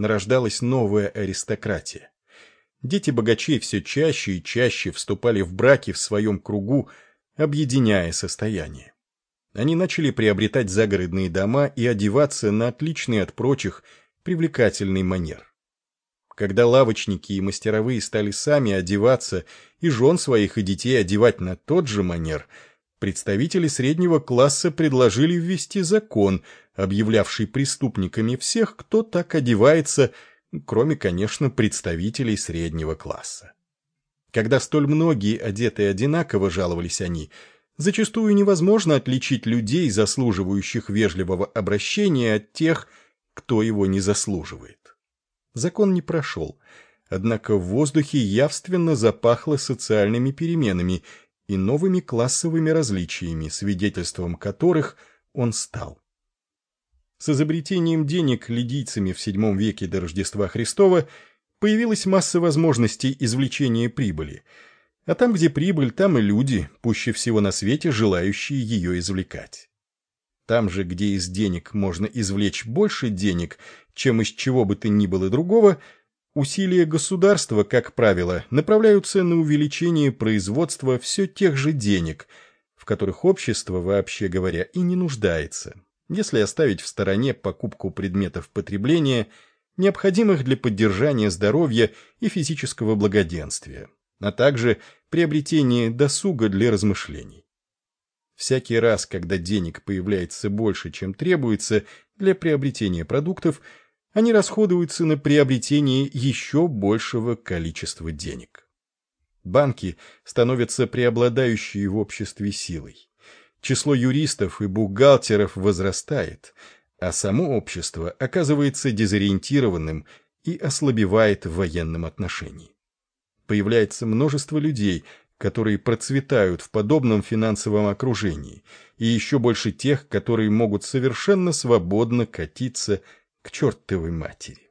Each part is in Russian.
Нарождалась новая аристократия. Дети богачей все чаще и чаще вступали в браки в своем кругу, объединяя состояние. Они начали приобретать загородные дома и одеваться на отличный от прочих привлекательный манер. Когда лавочники и мастеровые стали сами одеваться и жен своих и детей одевать на тот же манер, представители среднего класса предложили ввести закон, объявлявший преступниками всех, кто так одевается, кроме, конечно, представителей среднего класса. Когда столь многие одеты одинаково, жаловались они, зачастую невозможно отличить людей, заслуживающих вежливого обращения, от тех, кто его не заслуживает. Закон не прошел, однако в воздухе явственно запахло социальными переменами и новыми классовыми различиями, свидетельством которых он стал. С изобретением денег лидийцами в VII веке до Рождества Христова появилась масса возможностей извлечения прибыли. А там, где прибыль, там и люди, пуще всего на свете, желающие ее извлекать. Там же, где из денег можно извлечь больше денег, чем из чего бы то ни было другого, усилия государства, как правило, направляются на увеличение производства все тех же денег, в которых общество, вообще говоря, и не нуждается, если оставить в стороне покупку предметов потребления – необходимых для поддержания здоровья и физического благоденствия, а также приобретение досуга для размышлений. Всякий раз, когда денег появляется больше, чем требуется для приобретения продуктов, они расходуются на приобретение еще большего количества денег. Банки становятся преобладающей в обществе силой. Число юристов и бухгалтеров возрастает – а само общество оказывается дезориентированным и ослабевает в военном отношении. Появляется множество людей, которые процветают в подобном финансовом окружении, и еще больше тех, которые могут совершенно свободно катиться к чертовой матери.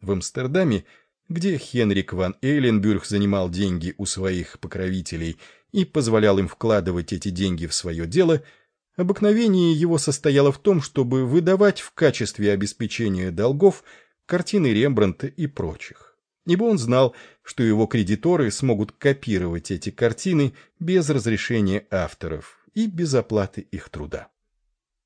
В Амстердаме, где Хенрик ван Эйленбюрг занимал деньги у своих покровителей и позволял им вкладывать эти деньги в свое дело – Обыкновение его состояло в том, чтобы выдавать в качестве обеспечения долгов картины Рембрандта и прочих. Ибо он знал, что его кредиторы смогут копировать эти картины без разрешения авторов и без оплаты их труда.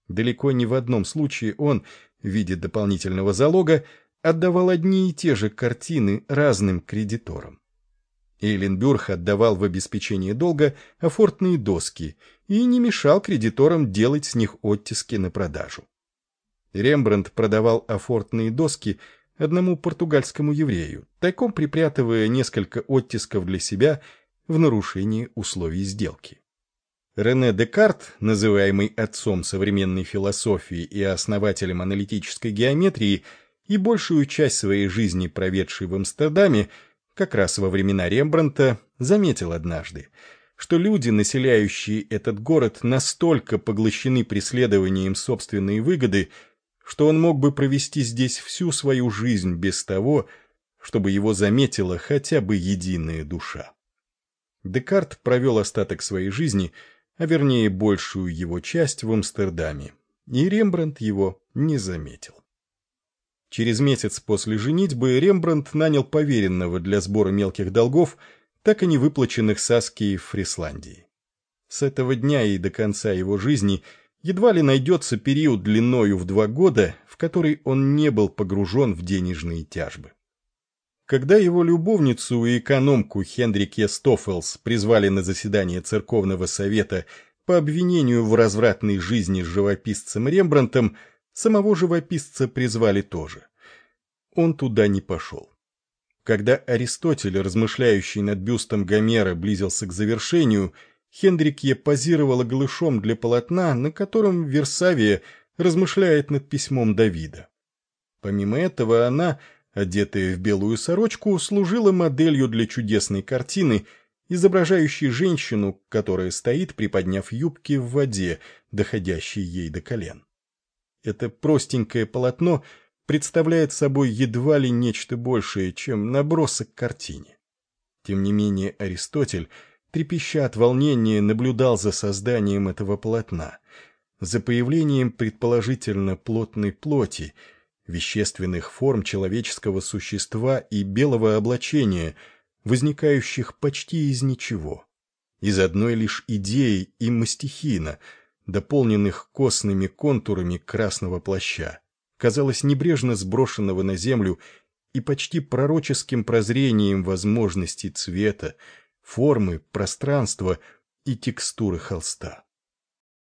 Далеко не в одном случае он, в виде дополнительного залога, отдавал одни и те же картины разным кредиторам. Эйленбюрг отдавал в обеспечение долга афортные доски и не мешал кредиторам делать с них оттиски на продажу. Рембрандт продавал афортные доски одному португальскому еврею, тайком припрятывая несколько оттисков для себя в нарушении условий сделки. Рене Декарт, называемый отцом современной философии и основателем аналитической геометрии, и большую часть своей жизни проведший в Амстердаме, как раз во времена Рембрандта, заметил однажды, что люди, населяющие этот город, настолько поглощены преследованием собственной выгоды, что он мог бы провести здесь всю свою жизнь без того, чтобы его заметила хотя бы единая душа. Декарт провел остаток своей жизни, а вернее большую его часть в Амстердаме, и Рембрандт его не заметил. Через месяц после женитьбы Рембрандт нанял поверенного для сбора мелких долгов, так и не выплаченных Саски в Фрисландии. С этого дня и до конца его жизни едва ли найдется период длиною в два года, в который он не был погружен в денежные тяжбы. Когда его любовницу и экономку Хендрике Стоффелс призвали на заседание церковного совета по обвинению в развратной жизни с живописцем Рембрандтом, Самого живописца призвали тоже. Он туда не пошел. Когда Аристотель, размышляющий над бюстом Гомера, близился к завершению, Хендрикье позировала голышом для полотна, на котором Версавия размышляет над письмом Давида. Помимо этого она, одетая в белую сорочку, служила моделью для чудесной картины, изображающей женщину, которая стоит, приподняв юбки в воде, доходящей ей до колен. Это простенькое полотно представляет собой едва ли нечто большее, чем набросок к картине. Тем не менее Аристотель, трепеща от волнения, наблюдал за созданием этого полотна, за появлением предположительно плотной плоти, вещественных форм человеческого существа и белого облачения, возникающих почти из ничего, из одной лишь идеи и мастихина, дополненных костными контурами красного плаща, казалось небрежно сброшенного на землю и почти пророческим прозрением возможностей цвета, формы, пространства и текстуры холста.